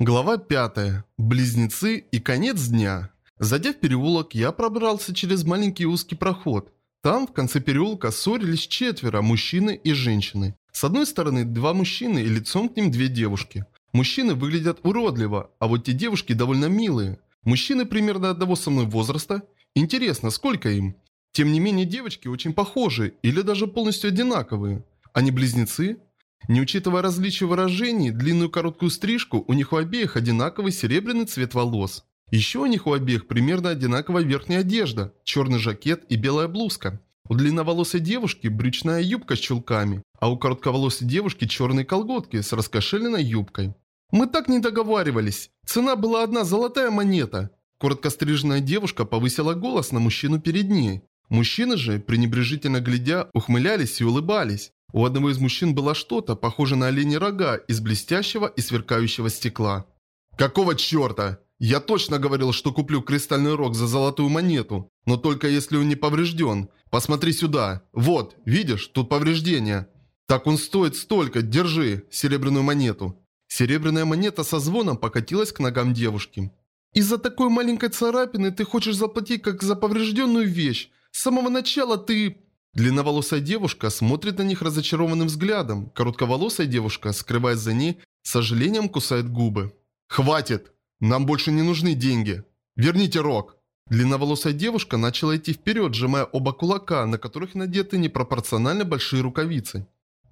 Глава 5. Близнецы и конец дня. Зайдя в переулок, я пробрался через маленький узкий проход. Там, в конце переулка, ссорились четверо, мужчины и женщины. С одной стороны два мужчины и лицом к ним две девушки. Мужчины выглядят уродливо, а вот те девушки довольно милые. Мужчины примерно одного со мной возраста. Интересно, сколько им? Тем не менее, девочки очень похожи или даже полностью одинаковые. Они близнецы? Не учитывая различия выражений, длинную короткую стрижку, у них у обеих одинаковый серебряный цвет волос. Еще у них у обеих примерно одинаковая верхняя одежда, черный жакет и белая блузка. У длинноволосой девушки брючная юбка с чулками, а у коротковолосой девушки черные колготки с раскошеленной юбкой. Мы так не договаривались. Цена была одна золотая монета. Короткостриженная девушка повысила голос на мужчину перед ней. Мужчины же, пренебрежительно глядя, ухмылялись и улыбались. У одного из мужчин было что-то, похожее на оленьи рога из блестящего и сверкающего стекла. «Какого черта? Я точно говорил, что куплю кристальный рог за золотую монету, но только если он не поврежден. Посмотри сюда. Вот, видишь, тут повреждение. Так он стоит столько, держи, серебряную монету». Серебряная монета со звоном покатилась к ногам девушки. «Из-за такой маленькой царапины ты хочешь заплатить как за поврежденную вещь. С самого начала ты...» Длинноволосая девушка смотрит на них разочарованным взглядом. Коротковолосая девушка, скрываясь за ней, с сожалением кусает губы. «Хватит! Нам больше не нужны деньги! Верните рог!» Длинноволосая девушка начала идти вперед, сжимая оба кулака, на которых надеты непропорционально большие рукавицы.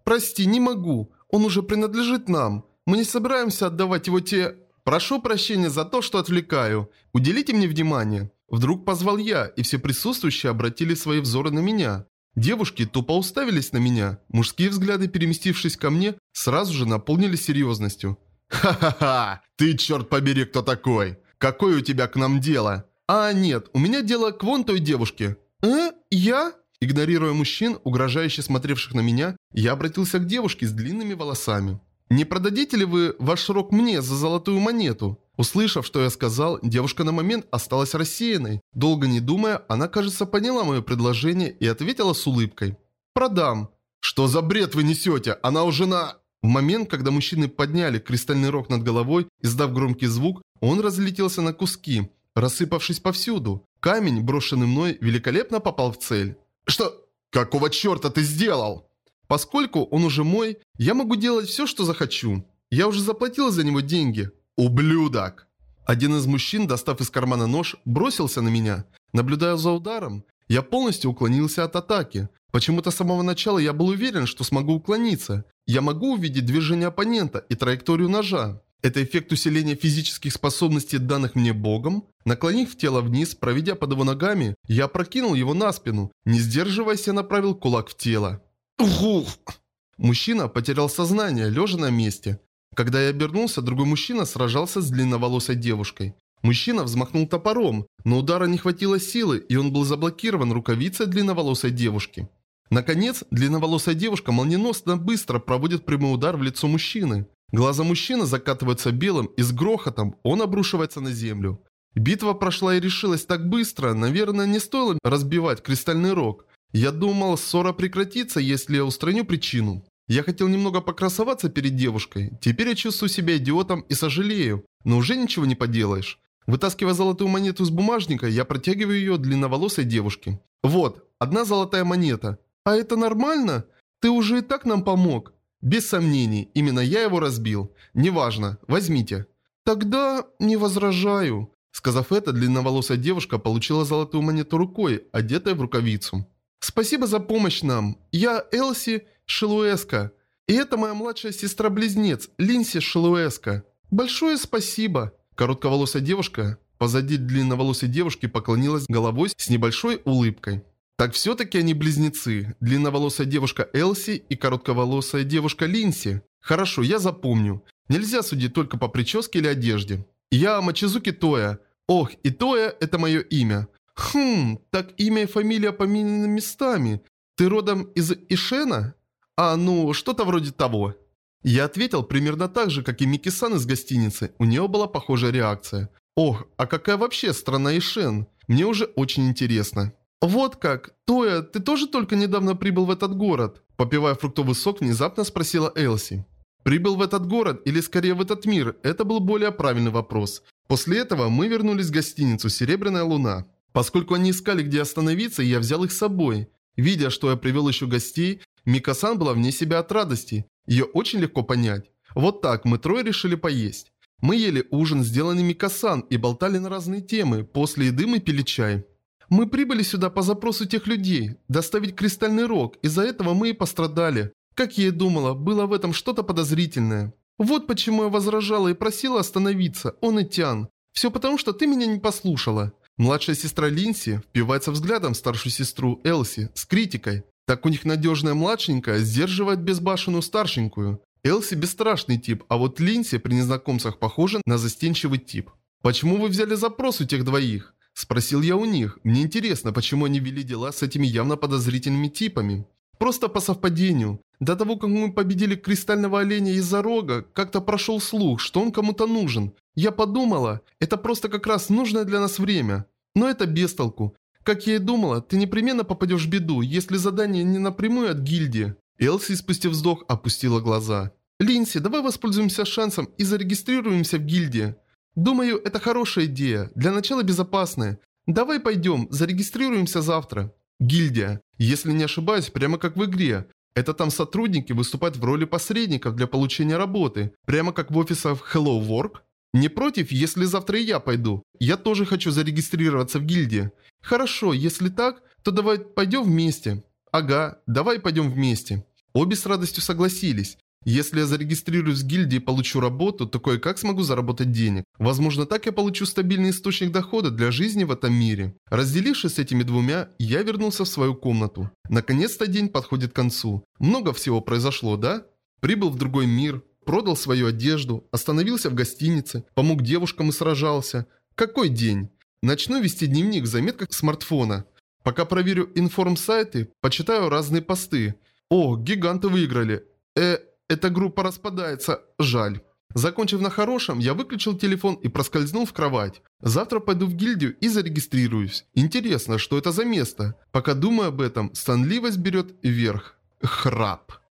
«Прости, не могу. Он уже принадлежит нам. Мы не собираемся отдавать его те...» «Прошу прощения за то, что отвлекаю. Уделите мне внимание». Вдруг позвал я, и все присутствующие обратили свои взоры на меня. Девушки тупо уставились на меня. Мужские взгляды, переместившись ко мне, сразу же наполнились серьезностью. «Ха-ха-ха! Ты, черт побери, кто такой? Какое у тебя к нам дело?» «А, нет, у меня дело к вон той девушке». «Э? Я?» Игнорируя мужчин, угрожающе смотревших на меня, я обратился к девушке с длинными волосами. «Не продадите ли вы ваш рог мне за золотую монету?» Услышав, что я сказал, девушка на момент осталась рассеянной. Долго не думая, она, кажется, поняла мое предложение и ответила с улыбкой. «Продам». «Что за бред вы несете? Она уже на...» В момент, когда мужчины подняли кристальный рог над головой, издав громкий звук, он разлетелся на куски, рассыпавшись повсюду. Камень, брошенный мной, великолепно попал в цель. «Что? Какого черта ты сделал?» Поскольку он уже мой, я могу делать все, что захочу. Я уже заплатил за него деньги. «Ублюдок!» Один из мужчин, достав из кармана нож, бросился на меня. Наблюдая за ударом, я полностью уклонился от атаки. Почему-то с самого начала я был уверен, что смогу уклониться. Я могу увидеть движение оппонента и траекторию ножа. Это эффект усиления физических способностей, данных мне богом. Наклонив тело вниз, проведя под его ногами, я прокинул его на спину. Не сдерживаясь, я направил кулак в тело. Ух! Мужчина потерял сознание, лежа на месте. Когда я обернулся, другой мужчина сражался с длинноволосой девушкой. Мужчина взмахнул топором, но удара не хватило силы, и он был заблокирован рукавицей длинноволосой девушки. Наконец, длинноволосая девушка молниеносно быстро проводит прямой удар в лицо мужчины. Глаза мужчины закатываются белым, и с грохотом он обрушивается на землю. Битва прошла и решилась так быстро, наверное, не стоило разбивать кристальный рог. Я думал, ссора прекратится, если я устраню причину. Я хотел немного покрасоваться перед девушкой. Теперь я чувствую себя идиотом и сожалею. Но уже ничего не поделаешь. Вытаскивая золотую монету из бумажника, я протягиваю ее длинноволосой девушке. Вот, одна золотая монета. А это нормально? Ты уже и так нам помог. Без сомнений, именно я его разбил. Неважно, возьмите. Тогда не возражаю. Сказав это, длинноволосая девушка получила золотую монету рукой, одетая в рукавицу. «Спасибо за помощь нам. Я Элси Шилуэска. И это моя младшая сестра-близнец, Линси Шилуэска. Большое спасибо. Коротковолосая девушка позади длинноволосой девушки поклонилась головой с небольшой улыбкой. Так все-таки они близнецы. Длинноволосая девушка Элси и коротковолосая девушка Линси. Хорошо, я запомню. Нельзя судить только по прическе или одежде. Я Мачизуки Тоя. Ох, и Тоя – это мое имя. Хм, так имя и фамилия поменены местами. Ты родом из Ишена? А, ну, что-то вроде того. Я ответил примерно так же, как и Микки-сан из гостиницы. У нее была похожая реакция. Ох, а какая вообще страна Ишен? Мне уже очень интересно. Вот как. Тоя, ты тоже только недавно прибыл в этот город? Попивая фруктовый сок, внезапно спросила Элси. Прибыл в этот город или скорее в этот мир, это был более правильный вопрос. После этого мы вернулись в гостиницу «Серебряная луна». Поскольку они искали, где остановиться, я взял их с собой. Видя, что я привел еще гостей, Микасан была вне себя от радости. Ее очень легко понять. Вот так мы трое решили поесть. Мы ели ужин, сделанный Микасан, и болтали на разные темы. После еды мы пили чай. Мы прибыли сюда по запросу тех людей, доставить кристальный рог, из-за этого мы и пострадали. Как я и думала, было в этом что-то подозрительное. Вот почему я возражала и просила остановиться, он и Тян. Все потому, что ты меня не послушала. Младшая сестра Линси впивается взглядом в старшую сестру Элси с критикой. Так у них надежная младшенькая сдерживает безбашенную старшенькую. Элси бесстрашный тип, а вот Линси при незнакомцах похожа на застенчивый тип. «Почему вы взяли запрос у тех двоих?» Спросил я у них. Мне интересно, почему они вели дела с этими явно подозрительными типами. Просто по совпадению. До того, как мы победили кристального оленя из-за рога, как-то прошел слух, что он кому-то нужен. Я подумала, это просто как раз нужное для нас время. Но это без толку. Как я и думала, ты непременно попадешь в беду, если задание не напрямую от гильдии. Элси, спустив вздох, опустила глаза. Линси, давай воспользуемся шансом и зарегистрируемся в гильдии. Думаю, это хорошая идея, для начала безопасная. Давай пойдем, зарегистрируемся завтра. Гильдия. Если не ошибаюсь, прямо как в игре. Это там сотрудники выступают в роли посредников для получения работы. Прямо как в офисах Hello Work. Не против, если завтра и я пойду. Я тоже хочу зарегистрироваться в гильдии. Хорошо, если так, то давай пойдем вместе. Ага, давай пойдем вместе. Обе с радостью согласились. Если я зарегистрируюсь в гильдии и получу работу, то кое-как смогу заработать денег. Возможно, так я получу стабильный источник дохода для жизни в этом мире. Разделившись с этими двумя, я вернулся в свою комнату. Наконец-то день подходит к концу. Много всего произошло, да? Прибыл в другой мир, продал свою одежду, остановился в гостинице, помог девушкам и сражался. Какой день? Начну вести дневник в заметках смартфона. Пока проверю информ-сайты, почитаю разные посты. О, гиганты выиграли. Э, эта группа распадается. Жаль. Закончив на хорошем, я выключил телефон и проскользнул в кровать. Завтра пойду в гильдию и зарегистрируюсь. Интересно, что это за место? Пока думаю об этом, сонливость берет вверх. Храп.